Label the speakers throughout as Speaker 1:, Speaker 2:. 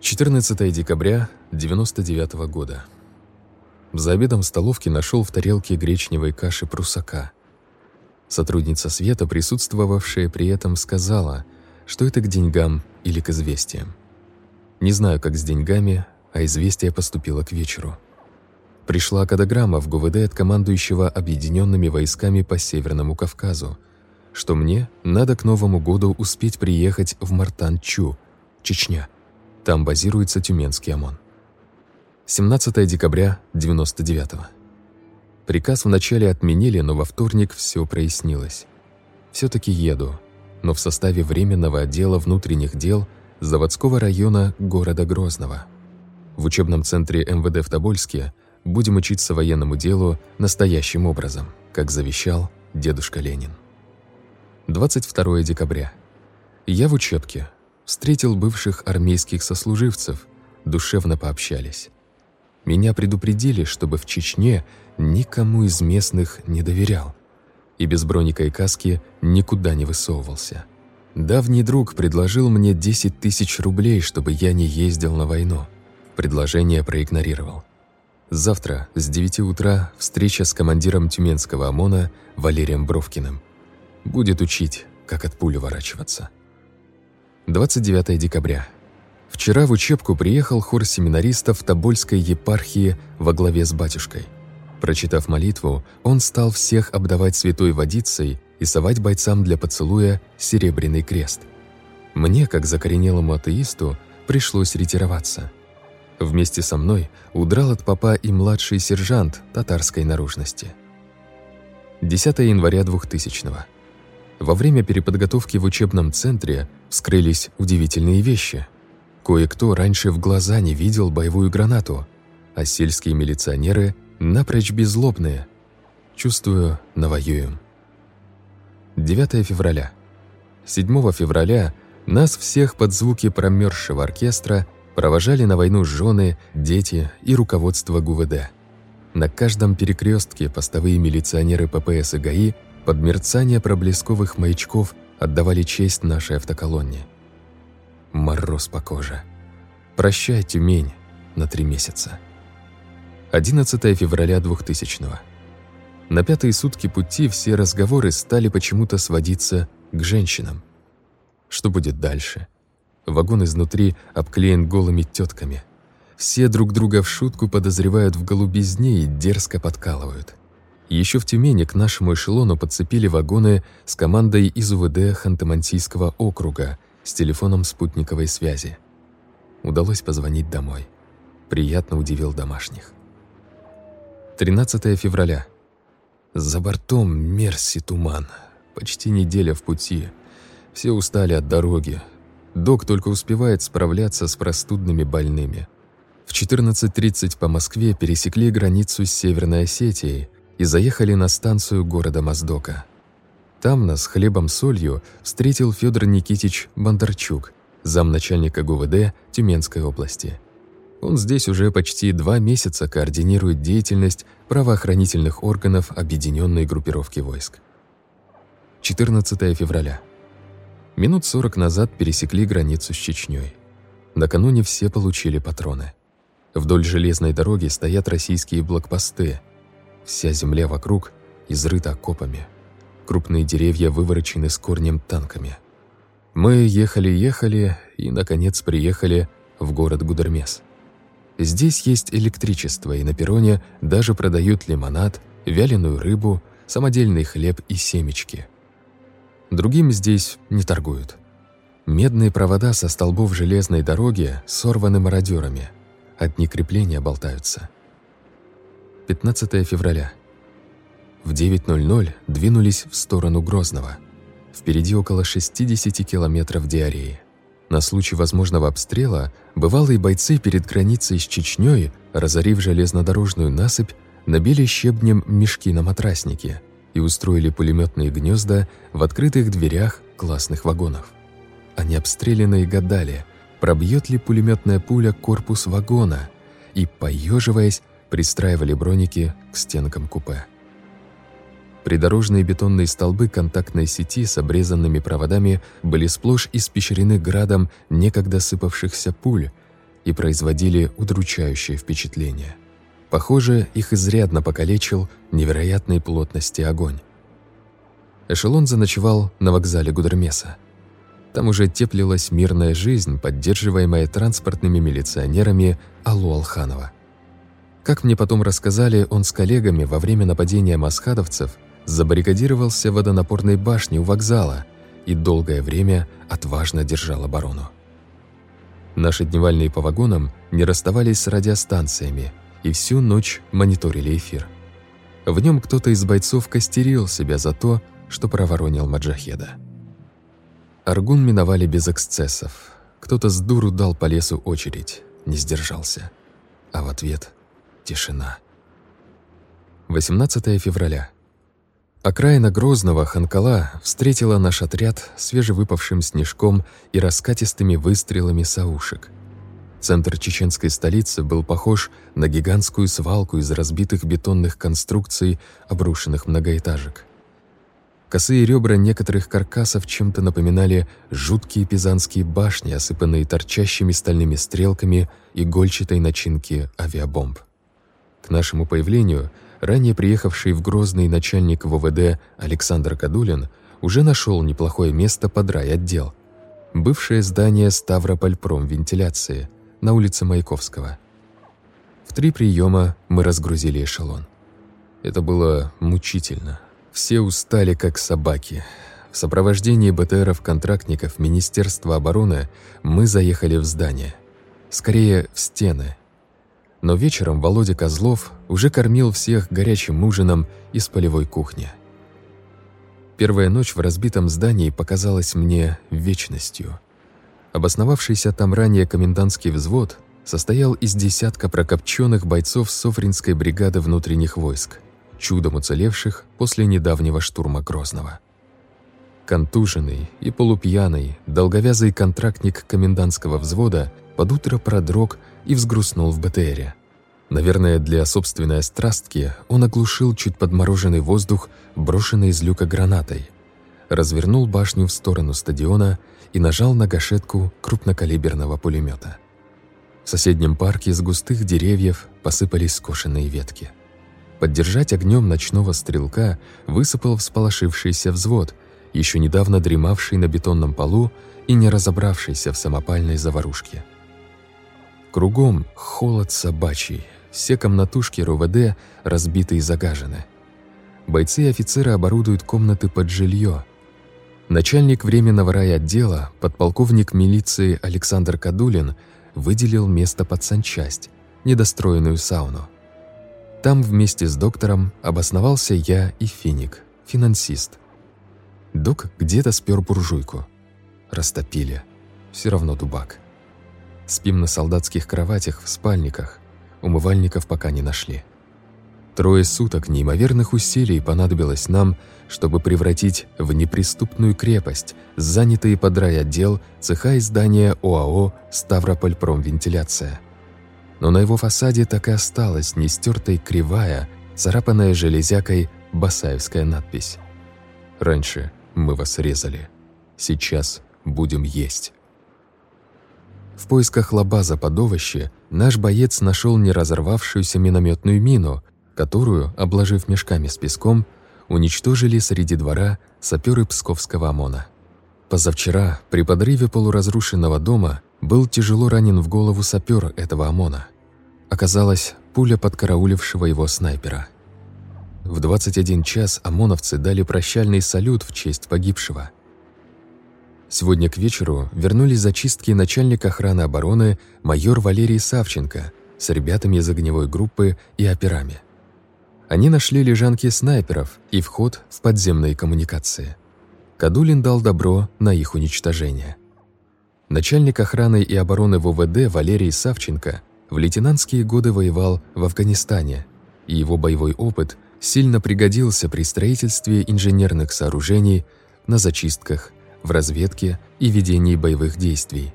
Speaker 1: 14 декабря 99 -го года. За обедом в столовке нашел в тарелке гречневой каши прусака. Сотрудница Света, присутствовавшая при этом, сказала, что это к деньгам или к известиям. Не знаю, как с деньгами, а известие поступило к вечеру. Пришла кадограмма в ГУВД от командующего объединенными войсками по Северному Кавказу, что мне надо к Новому году успеть приехать в Мартан-Чу, Чечня – там базируется Тюменский ОМОН. 17 декабря 99 -го. Приказ вначале отменили, но во вторник все прояснилось. все таки еду, но в составе Временного отдела внутренних дел заводского района города Грозного. В учебном центре МВД в Тобольске будем учиться военному делу настоящим образом, как завещал дедушка Ленин. 22 декабря. Я в учебке, Встретил бывших армейских сослуживцев, душевно пообщались. Меня предупредили, чтобы в Чечне никому из местных не доверял и без броника и каски никуда не высовывался. Давний друг предложил мне 10 тысяч рублей, чтобы я не ездил на войну. Предложение проигнорировал. Завтра с 9 утра встреча с командиром Тюменского ОМОНа Валерием Бровкиным. Будет учить, как от пули ворачиваться. 29 декабря. Вчера в учебку приехал хор семинаристов Тобольской епархии во главе с батюшкой. Прочитав молитву, он стал всех обдавать святой водицей и совать бойцам для поцелуя серебряный крест. Мне, как закоренелому атеисту, пришлось ретироваться. Вместе со мной удрал от папа и младший сержант татарской наружности. 10 января 2000 -го. Во время переподготовки в учебном центре вскрылись удивительные вещи. Кое-кто раньше в глаза не видел боевую гранату, а сельские милиционеры напрочь беззлобные. Чувствую, навоюем. 9 февраля. 7 февраля нас всех под звуки промерзшего оркестра провожали на войну жены, дети и руководство ГУВД. На каждом перекрестке постовые милиционеры ППС и ГАИ – под мерцание проблесковых маячков отдавали честь нашей автоколонне. Мороз по коже. Прощай, Тюмень, на три месяца. 11 февраля 2000 -го. На пятые сутки пути все разговоры стали почему-то сводиться к женщинам. Что будет дальше? Вагон изнутри обклеен голыми тетками. Все друг друга в шутку подозревают в голубизне и дерзко подкалывают. Еще в Тюмени к нашему эшелону подцепили вагоны с командой из УВД Ханты-Мансийского округа с телефоном спутниковой связи. Удалось позвонить домой. Приятно удивил домашних. 13 февраля. За бортом мерси туман. Почти неделя в пути. Все устали от дороги. Док только успевает справляться с простудными больными. В 14.30 по Москве пересекли границу с Северной Осетией – и заехали на станцию города Моздока. Там нас хлебом-солью встретил Федор Никитич Бондарчук, замначальника ГУВД Тюменской области. Он здесь уже почти два месяца координирует деятельность правоохранительных органов объединенной группировки войск. 14 февраля. Минут 40 назад пересекли границу с Чечней. Накануне все получили патроны. Вдоль железной дороги стоят российские блокпосты, Вся земля вокруг изрыта окопами. Крупные деревья выворочены с корнем танками. Мы ехали-ехали и, наконец, приехали в город Гудермес. Здесь есть электричество, и на перроне даже продают лимонад, вяленую рыбу, самодельный хлеб и семечки. Другим здесь не торгуют. Медные провода со столбов железной дороги сорваны мародерами. Одни крепления болтаются – 15 февраля. В 9.00 двинулись в сторону Грозного. Впереди около 60 километров диареи. На случай возможного обстрела бывалые бойцы перед границей с Чечней, разорив железнодорожную насыпь, набили щебнем мешки на матраснике и устроили пулеметные гнезда в открытых дверях классных вагонов. Они обстрелянные гадали, пробьет ли пулеметная пуля корпус вагона, и, поеживаясь, пристраивали броники к стенкам купе. Придорожные бетонные столбы контактной сети с обрезанными проводами были сплошь испещрены градом некогда сыпавшихся пуль, и производили удручающее впечатление. Похоже, их изрядно покалечил невероятной плотности огонь. Эшелон заночевал на вокзале Гудермеса. Там уже теплилась мирная жизнь, поддерживаемая транспортными милиционерами Аллу Алханова. Как мне потом рассказали, он с коллегами во время нападения масхадовцев забаррикадировался в водонапорной башне у вокзала и долгое время отважно держал оборону. Наши дневальные по вагонам не расставались с радиостанциями и всю ночь мониторили эфир. В нем кто-то из бойцов костерил себя за то, что проворонил Маджахеда. Аргун миновали без эксцессов. Кто-то с дуру дал по лесу очередь, не сдержался. А в ответ — тишина. 18 февраля. Окраина Грозного Ханкала встретила наш отряд свежевыпавшим снежком и раскатистыми выстрелами саушек. Центр чеченской столицы был похож на гигантскую свалку из разбитых бетонных конструкций, обрушенных многоэтажек. Косые ребра некоторых каркасов чем-то напоминали жуткие пизанские башни, осыпанные торчащими стальными стрелками и гольчатой начинки авиабомб. К нашему появлению ранее приехавший в Грозный начальник ВВД Александр Кадулин уже нашел неплохое место под райотдел. Бывшее здание Ставропольпром вентиляции на улице Маяковского. В три приема мы разгрузили эшелон. Это было мучительно. Все устали, как собаки. В сопровождении БТРов-контрактников Министерства обороны мы заехали в здание. Скорее, в стены. Но вечером Володя Козлов уже кормил всех горячим ужином из полевой кухни. Первая ночь в разбитом здании показалась мне вечностью. Обосновавшийся там ранее комендантский взвод состоял из десятка прокопченных бойцов Софринской бригады внутренних войск – чудом уцелевших после недавнего штурма Грозного. Контуженный и полупьяный, долговязый контрактник комендантского взвода под утро продрог и взгрустнул в БТРе. Наверное, для собственной страстки он оглушил чуть подмороженный воздух, брошенный из люка гранатой, развернул башню в сторону стадиона и нажал на гашетку крупнокалиберного пулемета. В соседнем парке с густых деревьев посыпались скошенные ветки. Поддержать огнем ночного стрелка высыпал всполошившийся взвод, еще недавно дремавший на бетонном полу и не разобравшийся в самопальной заварушке. Кругом холод собачий, все комнатушки РУВД разбиты и загажены. Бойцы и офицеры оборудуют комнаты под жилье. Начальник временного райотдела, подполковник милиции Александр Кадулин, выделил место под санчасть, недостроенную сауну. Там вместе с доктором обосновался я и Финик, финансист. Док где-то спер буржуйку. Растопили. Все равно дубак. Спим на солдатских кроватях в спальниках. Умывальников пока не нашли. Трое суток неимоверных усилий понадобилось нам, чтобы превратить в неприступную крепость занятые под райотдел цеха и здания ОАО «Ставропольпромвентиляция» но на его фасаде так и осталась нестертая кривая, царапанная железякой басаевская надпись. «Раньше мы вас резали, сейчас будем есть». В поисках лабаза под овощи наш боец нашел не разорвавшуюся минометную мину, которую, обложив мешками с песком, уничтожили среди двора саперы Псковского ОМОНа. Позавчера, при подрыве полуразрушенного дома, был тяжело ранен в голову сапер этого ОМОНа. Оказалось, пуля подкараулившего его снайпера. В 21 час ОМОНовцы дали прощальный салют в честь погибшего. Сегодня к вечеру вернулись зачистки начальник охраны обороны майор Валерий Савченко с ребятами из огневой группы и операми. Они нашли лежанки снайперов и вход в подземные коммуникации. Кадулин дал добро на их уничтожение. Начальник охраны и обороны ВВД Валерий Савченко в лейтенантские годы воевал в Афганистане, и его боевой опыт сильно пригодился при строительстве инженерных сооружений, на зачистках, в разведке и ведении боевых действий.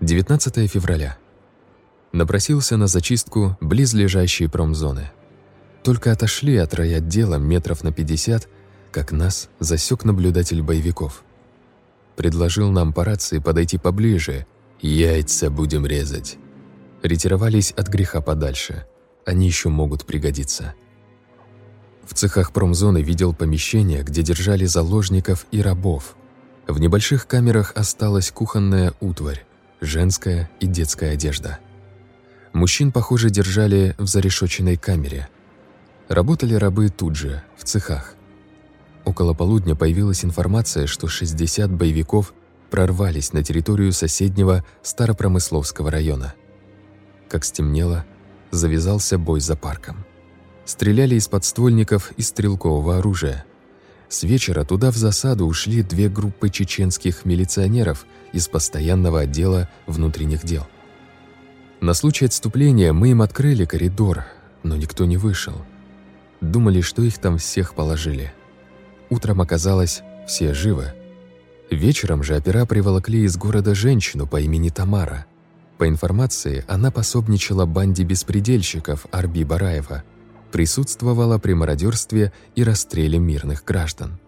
Speaker 1: 19 февраля. Напросился на зачистку близлежащей промзоны. Только отошли от райотдела метров на 50, как нас засек наблюдатель боевиков – предложил нам по рации подойти поближе Яйца будем резать. Ретировались от греха подальше. Они еще могут пригодиться. В цехах промзоны видел помещения, где держали заложников и рабов. В небольших камерах осталась кухонная утварь, женская и детская одежда. Мужчин, похоже, держали в зарешоченной камере. Работали рабы тут же, в цехах. Около полудня появилась информация, что 60 боевиков прорвались на территорию соседнего Старопромысловского района. Как стемнело, завязался бой за парком. Стреляли из подствольников и стрелкового оружия. С вечера туда в засаду ушли две группы чеченских милиционеров из постоянного отдела внутренних дел. На случай отступления мы им открыли коридор, но никто не вышел. Думали, что их там всех положили. Утром оказалось, все живы. Вечером же опера приволокли из города женщину по имени Тамара. По информации, она пособничала банде беспредельщиков Арби Бараева, присутствовала при мародерстве и расстреле мирных граждан.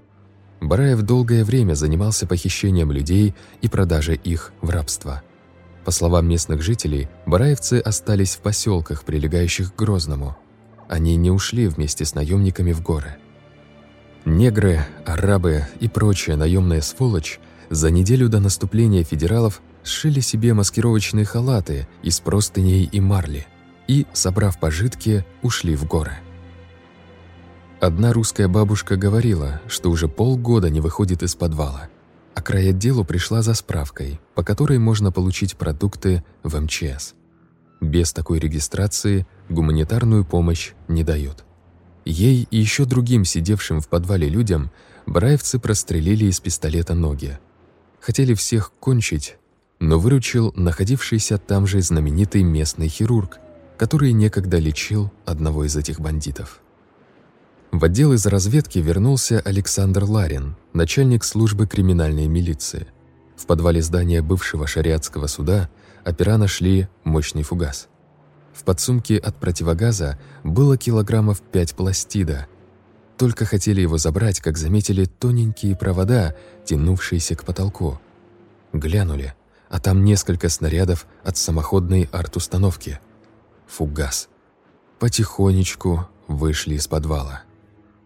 Speaker 1: Бараев долгое время занимался похищением людей и продажей их в рабство. По словам местных жителей, бараевцы остались в поселках, прилегающих к Грозному. Они не ушли вместе с наемниками в горы. Негры, арабы и прочая наемная сволочь за неделю до наступления федералов сшили себе маскировочные халаты из простыней и марли и, собрав пожитки, ушли в горы. Одна русская бабушка говорила, что уже полгода не выходит из подвала, а к райотделу пришла за справкой, по которой можно получить продукты в МЧС. Без такой регистрации гуманитарную помощь не дают. Ей и еще другим сидевшим в подвале людям браевцы прострелили из пистолета ноги. Хотели всех кончить, но выручил находившийся там же знаменитый местный хирург, который некогда лечил одного из этих бандитов. В отдел из разведки вернулся Александр Ларин, начальник службы криминальной милиции. В подвале здания бывшего шариатского суда опера нашли мощный фугас – в подсумке от противогаза было килограммов пять пластида. Только хотели его забрать, как заметили тоненькие провода, тянувшиеся к потолку. Глянули, а там несколько снарядов от самоходной арт-установки. Фугас. Потихонечку вышли из подвала.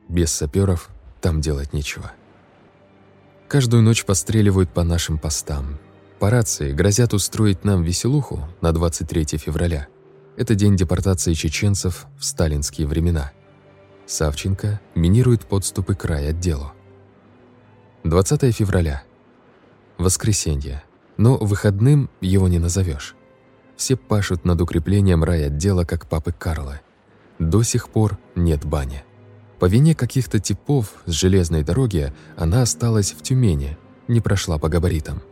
Speaker 1: Без саперов там делать нечего. Каждую ночь постреливают по нашим постам. По рации грозят устроить нам веселуху на 23 февраля – это день депортации чеченцев в сталинские времена. Савченко минирует подступы к райотделу. 20 февраля. Воскресенье. Но выходным его не назовешь. Все пашут над укреплением райотдела, как папы Карла. До сих пор нет бани. По вине каких-то типов с железной дороги она осталась в Тюмени, не прошла по габаритам.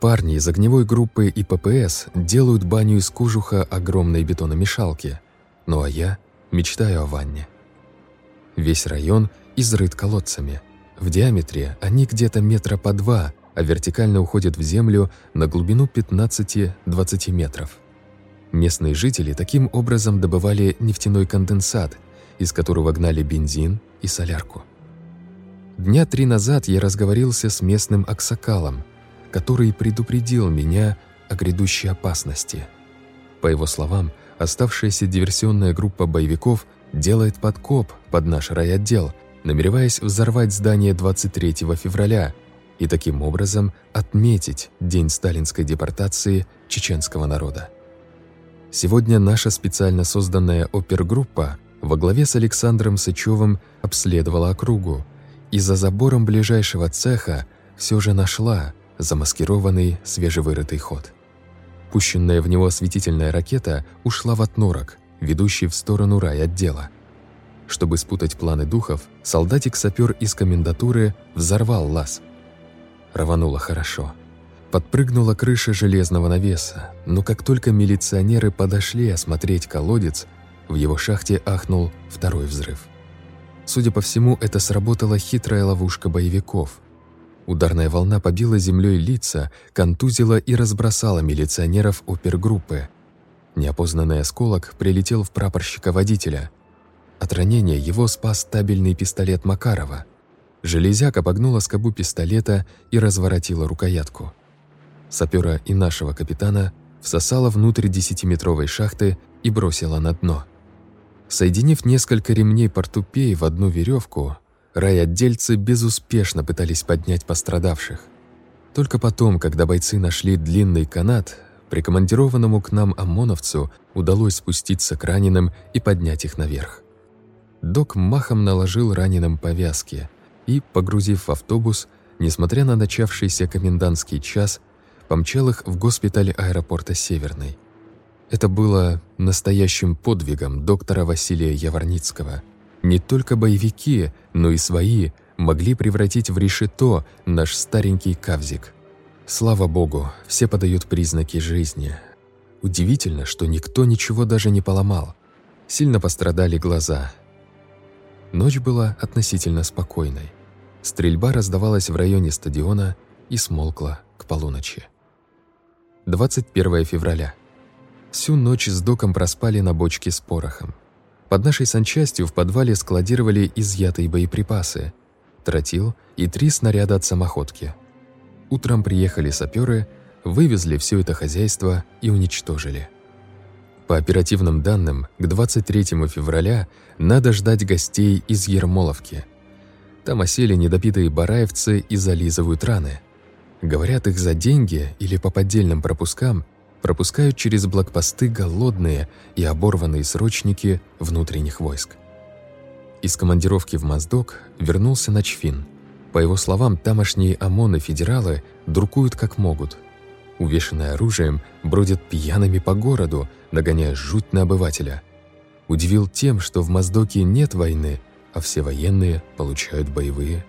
Speaker 1: Парни из огневой группы и ППС делают баню из кожуха огромной бетономешалки. Ну а я мечтаю о ванне. Весь район изрыт колодцами. В диаметре они где-то метра по два, а вертикально уходят в землю на глубину 15-20 метров. Местные жители таким образом добывали нефтяной конденсат, из которого гнали бензин и солярку. Дня три назад я разговорился с местным аксакалом – который предупредил меня о грядущей опасности. По его словам, оставшаяся диверсионная группа боевиков делает подкоп под наш райотдел, намереваясь взорвать здание 23 февраля и таким образом отметить день сталинской депортации чеченского народа. Сегодня наша специально созданная опергруппа во главе с Александром Сычевым обследовала округу и за забором ближайшего цеха все же нашла замаскированный свежевырытый ход. Пущенная в него осветительная ракета ушла в отнорок, ведущий в сторону райотдела. Чтобы спутать планы духов, солдатик-сапер из комендатуры взорвал лаз. Рвануло хорошо. Подпрыгнула крыша железного навеса, но как только милиционеры подошли осмотреть колодец, в его шахте ахнул второй взрыв. Судя по всему, это сработала хитрая ловушка боевиков – Ударная волна побила землей лица, контузила и разбросала милиционеров опергруппы. Неопознанный осколок прилетел в прапорщика-водителя. От ранения его спас стабильный пистолет Макарова. Железяка погнула скобу пистолета и разворотила рукоятку. сапера и нашего капитана, всосала внутрь десятиметровой шахты и бросила на дно. Соединив несколько ремней портупеи в одну веревку, райотдельцы безуспешно пытались поднять пострадавших. Только потом, когда бойцы нашли длинный канат, прикомандированному к нам ОМОНовцу удалось спуститься к раненым и поднять их наверх. Док махом наложил раненым повязки и, погрузив в автобус, несмотря на начавшийся комендантский час, помчал их в госпиталь аэропорта Северный. Это было настоящим подвигом доктора Василия Яворницкого. Не только боевики, но и свои могли превратить в решето наш старенький кавзик. Слава богу, все подают признаки жизни. Удивительно, что никто ничего даже не поломал. Сильно пострадали глаза. Ночь была относительно спокойной. Стрельба раздавалась в районе стадиона и смолкла к полуночи. 21 февраля. Всю ночь с доком проспали на бочке с порохом. Под нашей санчастью в подвале складировали изъятые боеприпасы, тротил и три снаряда от самоходки. Утром приехали саперы, вывезли все это хозяйство и уничтожили. По оперативным данным, к 23 февраля надо ждать гостей из Ермоловки. Там осели недопитые бараевцы и зализывают раны. Говорят, их за деньги или по поддельным пропускам пропускают через блокпосты голодные и оборванные срочники внутренних войск. Из командировки в Моздок вернулся Ночфин. По его словам, тамошние ОМОНы-федералы друкуют как могут. Увешанные оружием, бродят пьяными по городу, нагоняя жуть на обывателя. Удивил тем, что в Моздоке нет войны, а все военные получают боевые.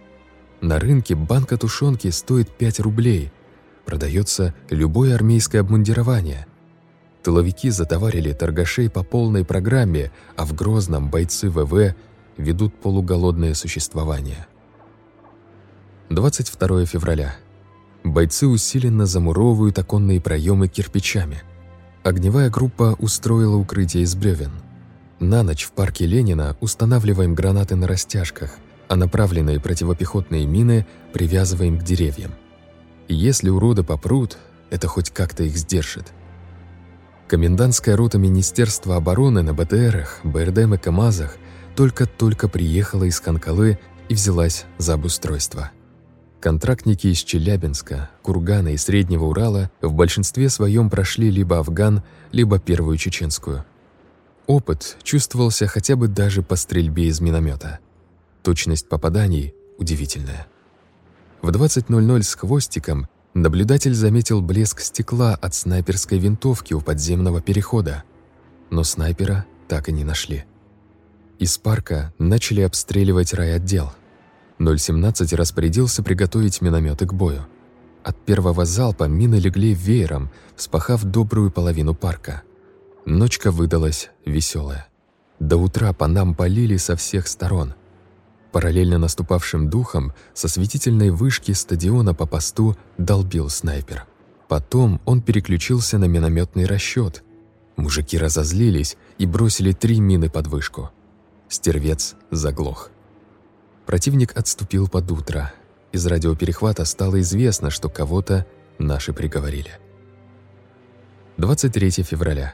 Speaker 1: На рынке банка тушенки стоит 5 рублей – продается любое армейское обмундирование. Тыловики затоварили торгашей по полной программе, а в Грозном бойцы ВВ ведут полуголодное существование. 22 февраля. Бойцы усиленно замуровывают оконные проемы кирпичами. Огневая группа устроила укрытие из бревен. На ночь в парке Ленина устанавливаем гранаты на растяжках, а направленные противопехотные мины привязываем к деревьям. Если уроды попрут, это хоть как-то их сдержит. Комендантская рота Министерства обороны на БТРах, БРДМ и КАМАЗах только-только приехала из Ханкалы и взялась за обустройство. Контрактники из Челябинска, Кургана и Среднего Урала в большинстве своем прошли либо Афган, либо Первую Чеченскую. Опыт чувствовался хотя бы даже по стрельбе из миномета. Точность попаданий удивительная. В 20.00 с хвостиком наблюдатель заметил блеск стекла от снайперской винтовки у подземного перехода, но снайпера так и не нашли. Из парка начали обстреливать райотдел. 017 распорядился приготовить минометы к бою. От первого залпа мины легли веером, вспахав добрую половину парка. Ночка выдалась веселая. До утра по нам полили со всех сторон – Параллельно наступавшим духом со светительной вышки стадиона по посту долбил снайпер. Потом он переключился на минометный расчет. Мужики разозлились и бросили три мины под вышку. Стервец заглох. Противник отступил под утро. Из радиоперехвата стало известно, что кого-то наши приговорили. 23 февраля.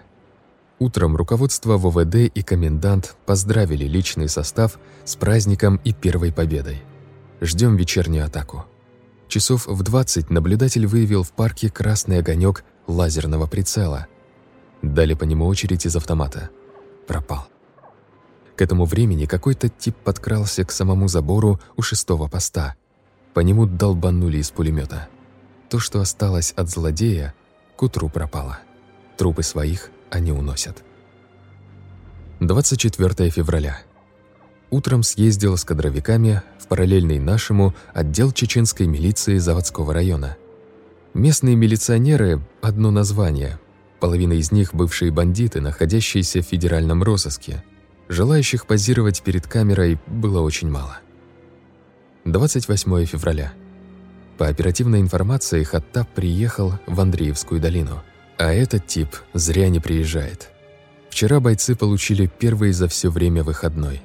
Speaker 1: Утром руководство ВВД и комендант поздравили личный состав с праздником и первой победой. Ждем вечернюю атаку. Часов в 20 наблюдатель выявил в парке красный огонек лазерного прицела. Дали по нему очередь из автомата. Пропал. К этому времени какой-то тип подкрался к самому забору у шестого поста. По нему долбанули из пулемета. То, что осталось от злодея, к утру пропало. Трупы своих они уносят. 24 февраля. Утром съездил с кадровиками в параллельный нашему отдел чеченской милиции заводского района. Местные милиционеры – одно название. Половина из них – бывшие бандиты, находящиеся в федеральном розыске. Желающих позировать перед камерой было очень мало. 28 февраля. По оперативной информации Хаттаб приехал в Андреевскую долину – а этот тип зря не приезжает. Вчера бойцы получили первый за все время выходной.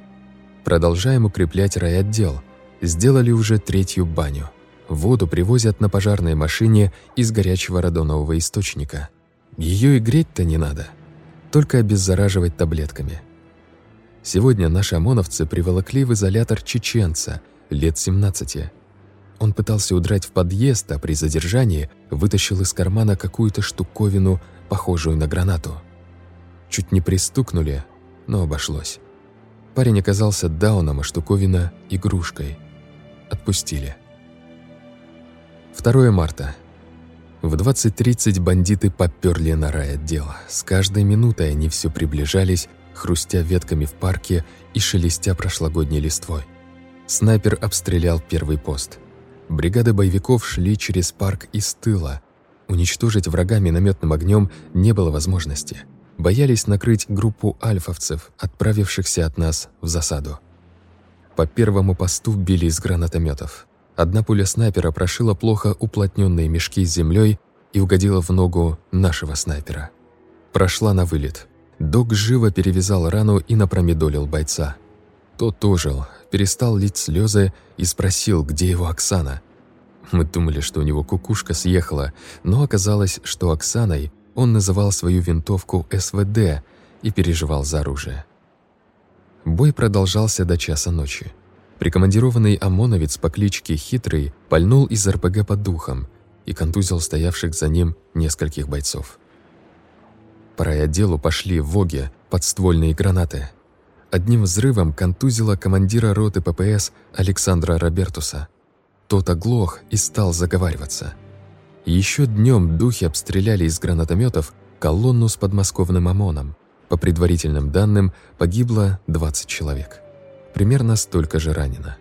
Speaker 1: Продолжаем укреплять райотдел. Сделали уже третью баню. Воду привозят на пожарной машине из горячего радонового источника. Ее и греть-то не надо, только обеззараживать таблетками. Сегодня наши ОМОНовцы приволокли в изолятор чеченца, лет 17. Он пытался удрать в подъезд, а при задержании вытащил из кармана какую-то штуковину, похожую на гранату. Чуть не пристукнули, но обошлось. Парень оказался дауном, а штуковина — игрушкой. Отпустили. 2 марта. В 20.30 бандиты попёрли на райотдел. С каждой минутой они все приближались, хрустя ветками в парке и шелестя прошлогодней листвой. Снайпер обстрелял первый пост. Бригады боевиков шли через парк из тыла. Уничтожить врага минометным огнем не было возможности. Боялись накрыть группу альфовцев, отправившихся от нас в засаду. По первому посту били из гранатометов. Одна пуля снайпера прошила плохо уплотненные мешки с землей и угодила в ногу нашего снайпера. Прошла на вылет. Док живо перевязал рану и напромедолил бойца. Тот ожил, перестал лить слезы и спросил, где его Оксана. Мы думали, что у него кукушка съехала, но оказалось, что Оксаной он называл свою винтовку СВД и переживал за оружие. Бой продолжался до часа ночи. Прикомандированный ОМОНовец по кличке Хитрый пальнул из РПГ под духом и контузил стоявших за ним нескольких бойцов. По райотделу пошли воги, подствольные гранаты. Одним взрывом контузило командира роты ППС Александра Робертуса. Тот оглох и стал заговариваться. Еще днем духи обстреляли из гранатометов колонну с подмосковным ОМОНом. По предварительным данным, погибло 20 человек. Примерно столько же ранено.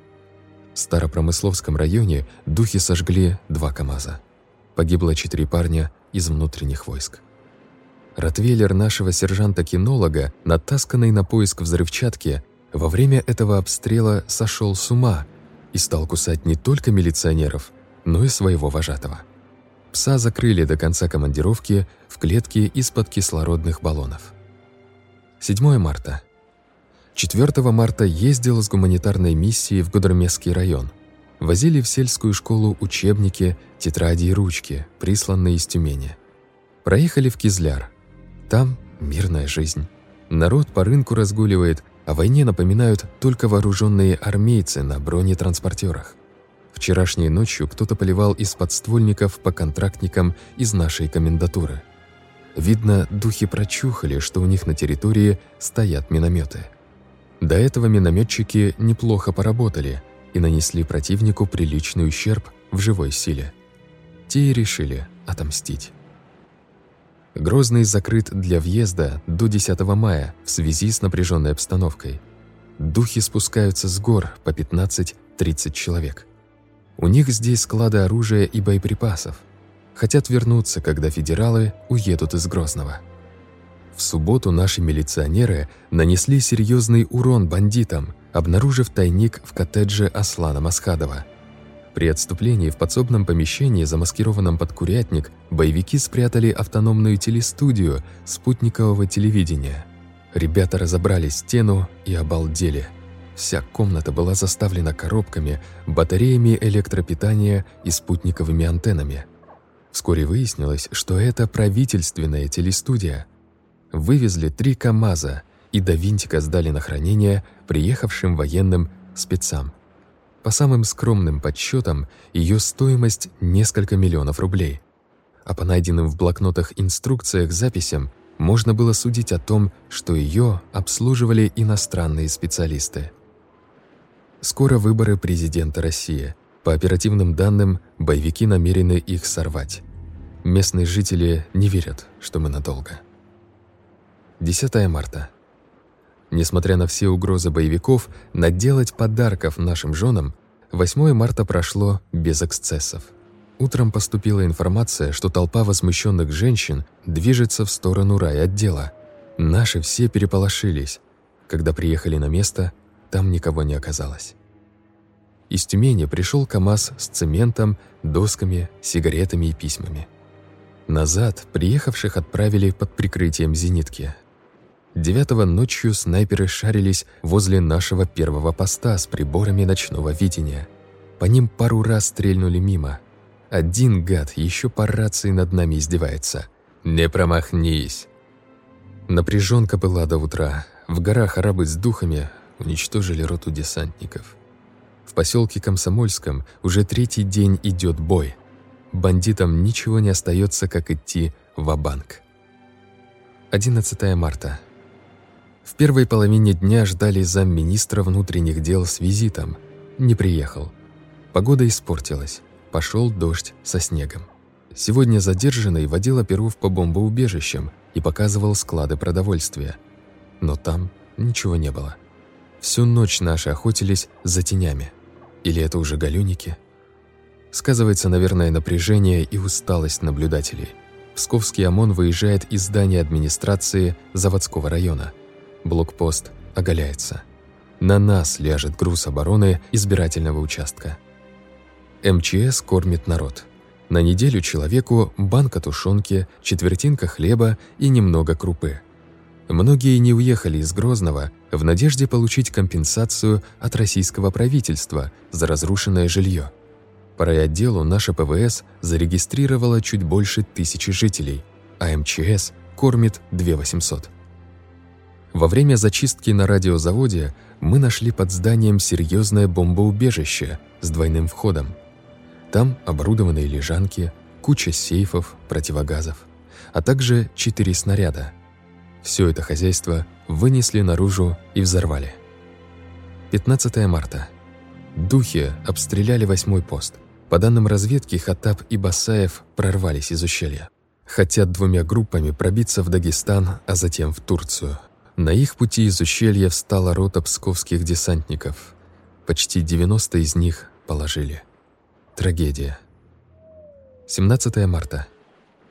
Speaker 1: В Старопромысловском районе духи сожгли два КАМАЗа. Погибло четыре парня из внутренних войск. Ротвейлер нашего сержанта-кинолога, натасканный на поиск взрывчатки, во время этого обстрела сошел с ума и стал кусать не только милиционеров, но и своего вожатого. Пса закрыли до конца командировки в клетке из-под кислородных баллонов. 7 марта. 4 марта ездил с гуманитарной миссией в Гудермесский район. Возили в сельскую школу учебники, тетради и ручки, присланные из Тюмени. Проехали в Кизляр. Там мирная жизнь. Народ по рынку разгуливает, о войне напоминают только вооруженные армейцы на бронетранспортерах. Вчерашней ночью кто-то поливал из подствольников по контрактникам из нашей комендатуры. Видно, духи прочухали, что у них на территории стоят минометы. До этого минометчики неплохо поработали и нанесли противнику приличный ущерб в живой силе. Те и решили отомстить. Грозный закрыт для въезда до 10 мая в связи с напряженной обстановкой. Духи спускаются с гор по 15-30 человек. У них здесь склады оружия и боеприпасов. Хотят вернуться, когда федералы уедут из Грозного. В субботу наши милиционеры нанесли серьезный урон бандитам, обнаружив тайник в коттедже Аслана Масхадова – при отступлении в подсобном помещении, замаскированном под курятник, боевики спрятали автономную телестудию спутникового телевидения. Ребята разобрали стену и обалдели. Вся комната была заставлена коробками, батареями электропитания и спутниковыми антеннами. Вскоре выяснилось, что это правительственная телестудия. Вывезли три КАМАЗа и до винтика сдали на хранение приехавшим военным спецам. По самым скромным подсчетам, ее стоимость – несколько миллионов рублей. А по найденным в блокнотах инструкциях записям можно было судить о том, что ее обслуживали иностранные специалисты. Скоро выборы президента России. По оперативным данным, боевики намерены их сорвать. Местные жители не верят, что мы надолго. 10 марта. Несмотря на все угрозы боевиков, наделать подарков нашим женам 8 марта прошло без эксцессов. Утром поступила информация, что толпа возмущенных женщин движется в сторону райотдела. Наши все переполошились. Когда приехали на место, там никого не оказалось. Из Тюмени пришел КАМАЗ с цементом, досками, сигаретами и письмами. Назад приехавших отправили под прикрытием зенитки, Девятого ночью снайперы шарились возле нашего первого поста с приборами ночного видения. По ним пару раз стрельнули мимо. Один гад еще по рации над нами издевается. «Не промахнись!» Напряженка была до утра. В горах арабы с духами уничтожили роту десантников. В поселке Комсомольском уже третий день идет бой. Бандитам ничего не остается, как идти в банк 11 марта. В первой половине дня ждали замминистра внутренних дел с визитом. Не приехал. Погода испортилась. Пошел дождь со снегом. Сегодня задержанный водил оперов по бомбоубежищам и показывал склады продовольствия. Но там ничего не было. Всю ночь наши охотились за тенями. Или это уже галюники? Сказывается, наверное, напряжение и усталость наблюдателей. Псковский ОМОН выезжает из здания администрации заводского района. Блокпост оголяется. На нас ляжет груз обороны избирательного участка. МЧС кормит народ. На неделю человеку банка тушенки, четвертинка хлеба и немного крупы. Многие не уехали из Грозного в надежде получить компенсацию от российского правительства за разрушенное жилье. По райотделу наша ПВС зарегистрировала чуть больше тысячи жителей, а МЧС кормит 2800. Во время зачистки на радиозаводе мы нашли под зданием серьезное бомбоубежище с двойным входом. Там оборудованные лежанки, куча сейфов, противогазов, а также четыре снаряда. Все это хозяйство вынесли наружу и взорвали. 15 марта. Духи обстреляли восьмой пост. По данным разведки, Хатаб и Басаев прорвались из ущелья. Хотят двумя группами пробиться в Дагестан, а затем в Турцию. На их пути из ущелья встала рота псковских десантников. Почти 90 из них положили. Трагедия. 17 марта.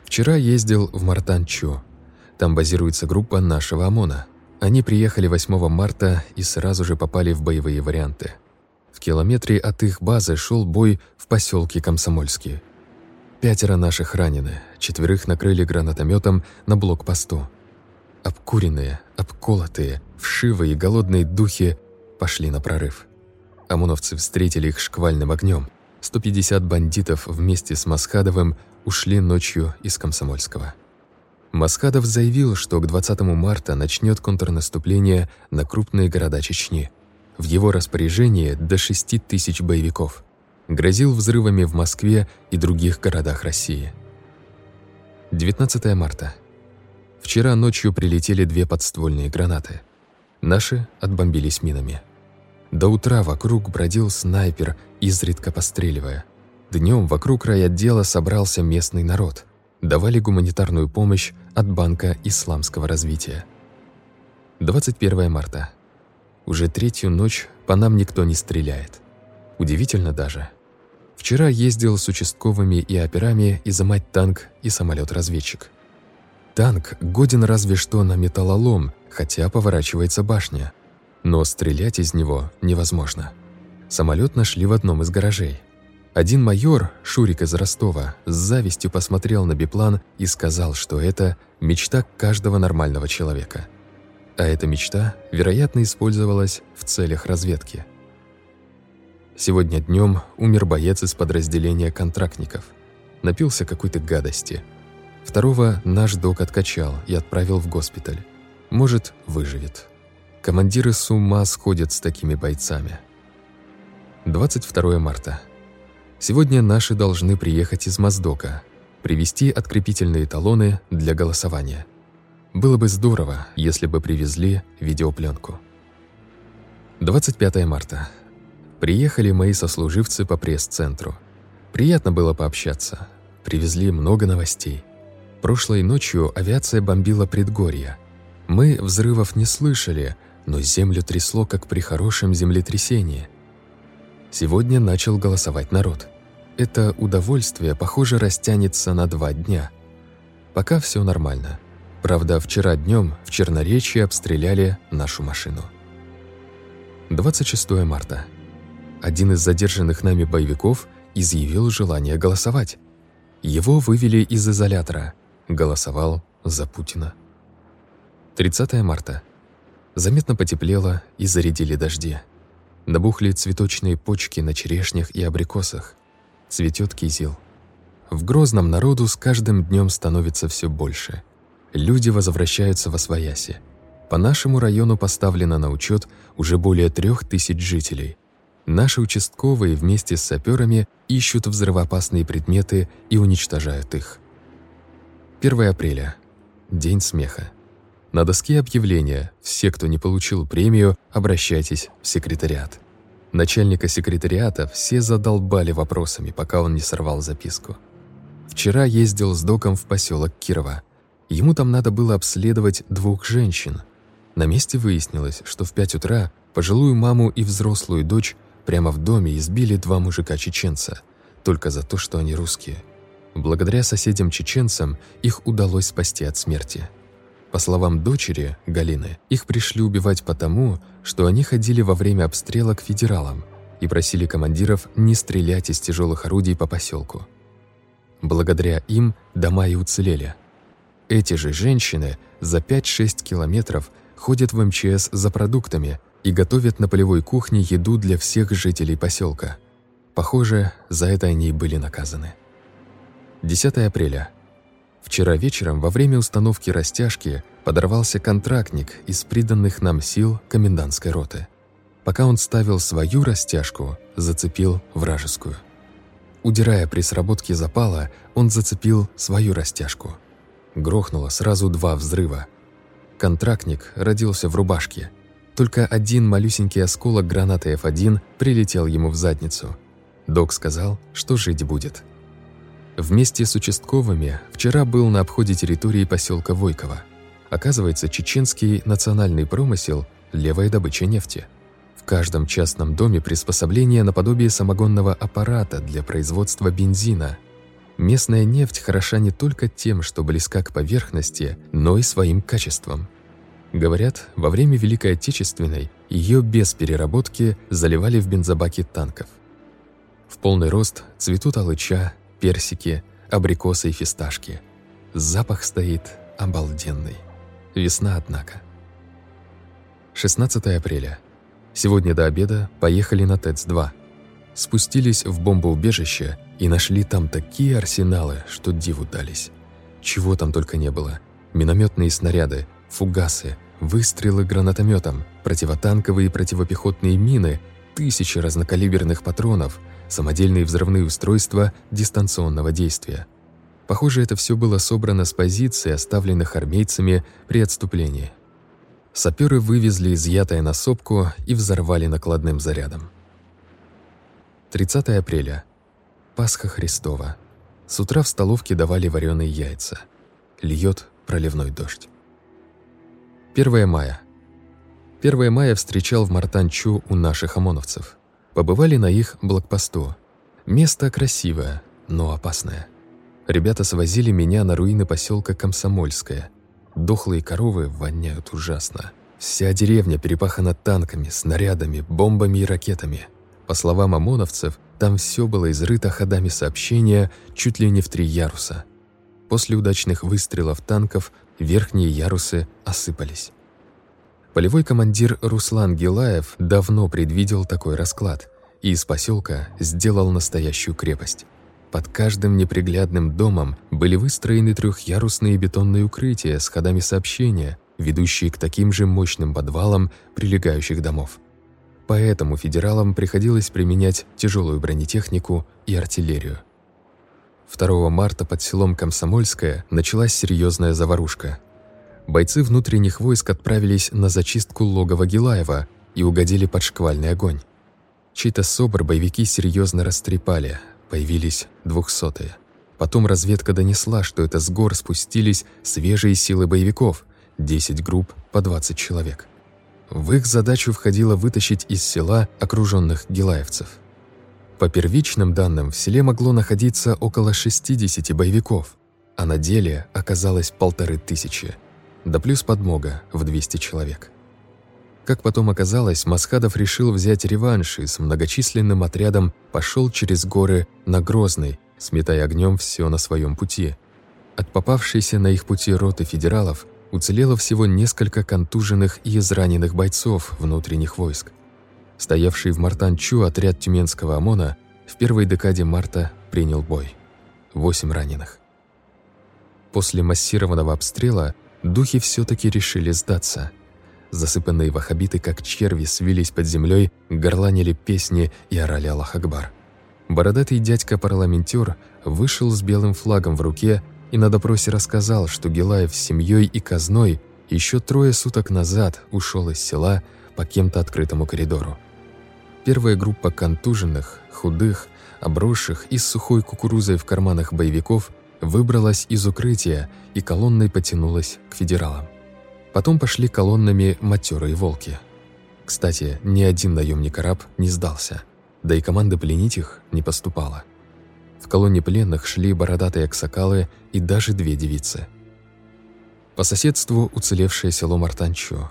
Speaker 1: Вчера ездил в Мартанчу. Там базируется группа нашего ОМОНа. Они приехали 8 марта и сразу же попали в боевые варианты. В километре от их базы шел бой в поселке Комсомольский. Пятеро наших ранены, четверых накрыли гранатометом на блокпосту. Обкуренные, обколотые, вшивые и голодные духи пошли на прорыв. ОМОНовцы встретили их шквальным огнем. 150 бандитов вместе с Масхадовым ушли ночью из Комсомольского. Масхадов заявил, что к 20 марта начнет контрнаступление на крупные города Чечни – в его распоряжении до 6 тысяч боевиков. Грозил взрывами в Москве и других городах России. 19 марта. Вчера ночью прилетели две подствольные гранаты. Наши отбомбились минами. До утра вокруг бродил снайпер, изредка постреливая. Днем вокруг райотдела собрался местный народ. Давали гуманитарную помощь от Банка исламского развития. 21 марта. Уже третью ночь по нам никто не стреляет. Удивительно даже. Вчера ездил с участковыми и операми изымать танк и самолет-разведчик. Танк годен разве что на металлолом, хотя поворачивается башня. Но стрелять из него невозможно. Самолет нашли в одном из гаражей. Один майор, Шурик из Ростова, с завистью посмотрел на биплан и сказал, что это мечта каждого нормального человека – а эта мечта, вероятно, использовалась в целях разведки. Сегодня днем умер боец из подразделения контрактников. Напился какой-то гадости. Второго наш док откачал и отправил в госпиталь. Может, выживет. Командиры с ума сходят с такими бойцами. 22 марта. Сегодня наши должны приехать из Моздока, привезти открепительные талоны для голосования. Было бы здорово, если бы привезли видеопленку. 25 марта. Приехали мои сослуживцы по пресс-центру. Приятно было пообщаться. Привезли много новостей. Прошлой ночью авиация бомбила предгорья. Мы взрывов не слышали, но землю трясло, как при хорошем землетрясении. Сегодня начал голосовать народ. Это удовольствие, похоже, растянется на два дня. Пока все нормально. Правда, вчера днем в Черноречье обстреляли нашу машину. 26 марта. Один из задержанных нами боевиков изъявил желание голосовать. Его вывели из изолятора. Голосовал за Путина. 30 марта. Заметно потеплело и зарядили дожди. Набухли цветочные почки на черешнях и абрикосах. Цветет кизил. В Грозном народу с каждым днем становится все больше. Люди возвращаются во свояси. По нашему району поставлено на учет уже более трех тысяч жителей. Наши участковые вместе с саперами ищут взрывоопасные предметы и уничтожают их. 1 апреля. День смеха. На доске объявления «Все, кто не получил премию, обращайтесь в секретариат». Начальника секретариата все задолбали вопросами, пока он не сорвал записку. Вчера ездил с доком в поселок Кирова. Ему там надо было обследовать двух женщин. На месте выяснилось, что в 5 утра пожилую маму и взрослую дочь прямо в доме избили два мужика-чеченца, только за то, что они русские. Благодаря соседям-чеченцам их удалось спасти от смерти. По словам дочери, Галины, их пришли убивать потому, что они ходили во время обстрела к федералам и просили командиров не стрелять из тяжелых орудий по поселку. Благодаря им дома и уцелели. Эти же женщины за 5-6 километров ходят в МЧС за продуктами и готовят на полевой кухне еду для всех жителей поселка. Похоже, за это они и были наказаны. 10 апреля – Вчера вечером во время установки растяжки подорвался контрактник из приданных нам сил комендантской роты. Пока он ставил свою растяжку, зацепил вражескую. Удирая при сработке запала, он зацепил свою растяжку. Грохнуло сразу два взрыва. Контрактник родился в рубашке. Только один малюсенький осколок гранаты F1 прилетел ему в задницу. Док сказал, что жить будет. Вместе с участковыми вчера был на обходе территории поселка Войково. Оказывается, чеченский национальный промысел – левая добыча нефти. В каждом частном доме приспособление наподобие самогонного аппарата для производства бензина. Местная нефть хороша не только тем, что близка к поверхности, но и своим качеством. Говорят, во время Великой Отечественной ее без переработки заливали в бензобаки танков. В полный рост цветут алыча, персики, абрикосы и фисташки. Запах стоит обалденный. Весна, однако. 16 апреля. Сегодня до обеда поехали на ТЭЦ-2. Спустились в бомбоубежище и нашли там такие арсеналы, что диву дались. Чего там только не было. Минометные снаряды, фугасы, выстрелы гранатометом, противотанковые и противопехотные мины, тысячи разнокалиберных патронов – самодельные взрывные устройства дистанционного действия. Похоже, это все было собрано с позиций, оставленных армейцами при отступлении. Саперы вывезли изъятое на сопку и взорвали накладным зарядом. 30 апреля. Пасха Христова. С утра в столовке давали вареные яйца. Льет проливной дождь. 1 мая. 1 мая встречал в Мартанчу у наших ОМОНовцев. Побывали на их блокпосту. Место красивое, но опасное. Ребята свозили меня на руины поселка Комсомольское. Дохлые коровы воняют ужасно. Вся деревня перепахана танками, снарядами, бомбами и ракетами. По словам ОМОНовцев, там все было изрыто ходами сообщения чуть ли не в три яруса. После удачных выстрелов танков верхние ярусы осыпались. Полевой командир Руслан Гилаев давно предвидел такой расклад и из поселка сделал настоящую крепость. Под каждым неприглядным домом были выстроены трехъярусные бетонные укрытия с ходами сообщения, ведущие к таким же мощным подвалам прилегающих домов. Поэтому федералам приходилось применять тяжелую бронетехнику и артиллерию. 2 марта под селом Комсомольское началась серьезная заварушка – бойцы внутренних войск отправились на зачистку логова Гилаева и угодили под шквальный огонь. Чей-то собор боевики серьезно растрепали, появились двухсотые. Потом разведка донесла, что это с гор спустились свежие силы боевиков, 10 групп по 20 человек. В их задачу входило вытащить из села окруженных гилаевцев. По первичным данным, в селе могло находиться около 60 боевиков, а на деле оказалось полторы тысячи – да плюс подмога в 200 человек. Как потом оказалось, Масхадов решил взять реванш и с многочисленным отрядом пошел через горы на Грозный, сметая огнем все на своем пути. От попавшейся на их пути роты федералов уцелело всего несколько контуженных и израненных бойцов внутренних войск. стоявший в Мартанчу отряд тюменского ОМОНа в первой декаде марта принял бой. Восемь раненых. После массированного обстрела духи все таки решили сдаться. Засыпанные вахабиты, как черви, свились под землей, горланили песни и орали Аллах Акбар. Бородатый дядька-парламентер вышел с белым флагом в руке и на допросе рассказал, что Гелаев с семьей и казной еще трое суток назад ушел из села по кем-то открытому коридору. Первая группа контуженных, худых, обросших и с сухой кукурузой в карманах боевиков выбралась из укрытия и колонной потянулась к федералам. Потом пошли колоннами матерые волки. Кстати, ни один наемник-араб не сдался, да и команда пленить их не поступала. В колонне пленных шли бородатые аксакалы и даже две девицы. По соседству уцелевшее село Мартанчо.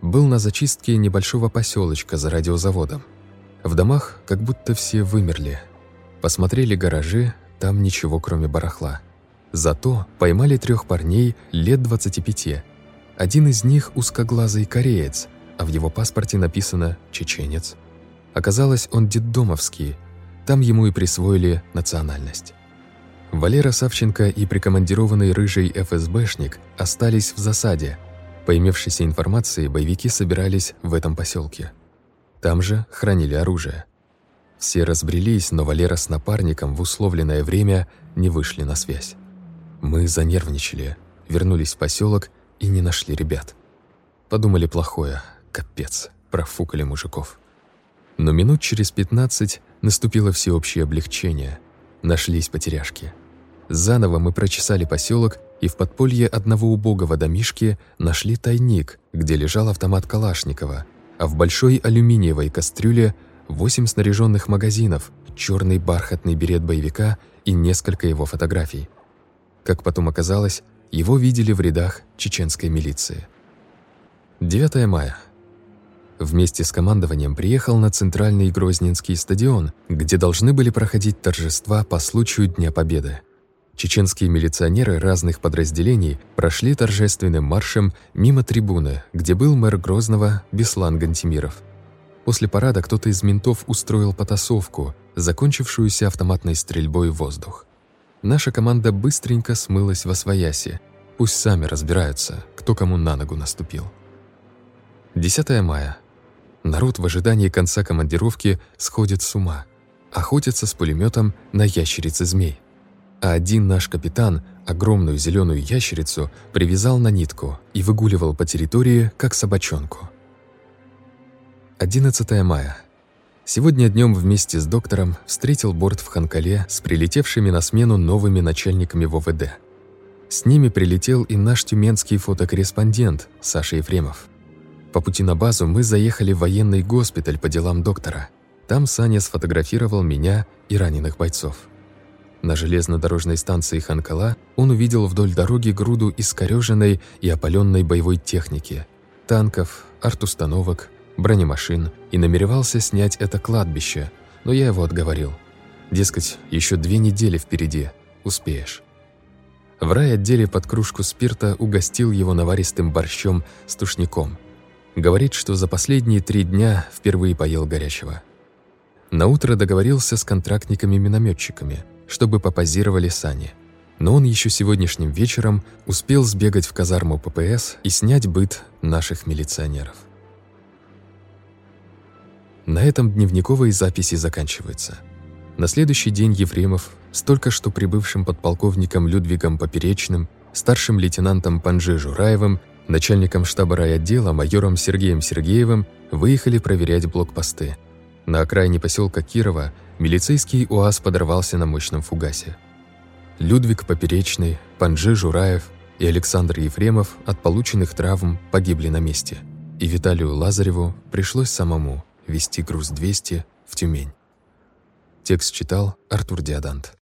Speaker 1: Был на зачистке небольшого поселочка за радиозаводом. В домах как будто все вымерли. Посмотрели гаражи, там ничего кроме барахла. Зато поймали трех парней лет 25. Один из них узкоглазый кореец, а в его паспорте написано «чеченец». Оказалось, он детдомовский, там ему и присвоили национальность. Валера Савченко и прикомандированный рыжий ФСБшник остались в засаде. По имевшейся информации, боевики собирались в этом поселке. Там же хранили оружие. Все разбрелись, но Валера с напарником в условленное время не вышли на связь. Мы занервничали, вернулись в поселок и не нашли ребят. Подумали плохое, капец, профукали мужиков. Но минут через пятнадцать наступило всеобщее облегчение. Нашлись потеряшки. Заново мы прочесали поселок и в подполье одного убогого домишки нашли тайник, где лежал автомат Калашникова, а в большой алюминиевой кастрюле восемь снаряженных магазинов, черный бархатный берет боевика и несколько его фотографий. Как потом оказалось, его видели в рядах чеченской милиции. 9 мая. Вместе с командованием приехал на центральный Грозненский стадион, где должны были проходить торжества по случаю Дня Победы. Чеченские милиционеры разных подразделений прошли торжественным маршем мимо трибуны, где был мэр Грозного Беслан Гантимиров. После парада кто-то из ментов устроил потасовку, закончившуюся автоматной стрельбой в воздух. Наша команда быстренько смылась во свояси. Пусть сами разбираются, кто кому на ногу наступил. 10 мая. Народ в ожидании конца командировки сходит с ума. Охотится с пулеметом на ящерицы-змей. А один наш капитан огромную зеленую ящерицу привязал на нитку и выгуливал по территории, как собачонку. 11 мая. Сегодня днем вместе с доктором встретил борт в Ханкале с прилетевшими на смену новыми начальниками ВВД. С ними прилетел и наш тюменский фотокорреспондент Саша Ефремов. По пути на базу мы заехали в военный госпиталь по делам доктора. Там Саня сфотографировал меня и раненых бойцов. На железнодорожной станции Ханкала он увидел вдоль дороги груду искорёженной и опаленной боевой техники, танков, арт-установок, бронемашин и намеревался снять это кладбище, но я его отговорил. Дескать, еще две недели впереди, успеешь. В рай-отделе под кружку спирта угостил его наваристым борщом с тушником. Говорит, что за последние три дня впервые поел горячего. Наутро договорился с контрактниками-минометчиками, чтобы попозировали сани. Но он еще сегодняшним вечером успел сбегать в казарму ППС и снять быт наших милиционеров. На этом дневниковые записи заканчиваются. На следующий день Ефремов с только что прибывшим подполковником Людвигом Поперечным, старшим лейтенантом Панжи Жураевым, начальником штаба райотдела майором Сергеем Сергеевым выехали проверять блокпосты. На окраине поселка Кирова милицейский УАЗ подорвался на мощном фугасе. Людвиг Поперечный, Панжи Жураев и Александр Ефремов от полученных травм погибли на месте, и Виталию Лазареву пришлось самому вести груз 200 в Тюмень. Текст читал Артур Диадант.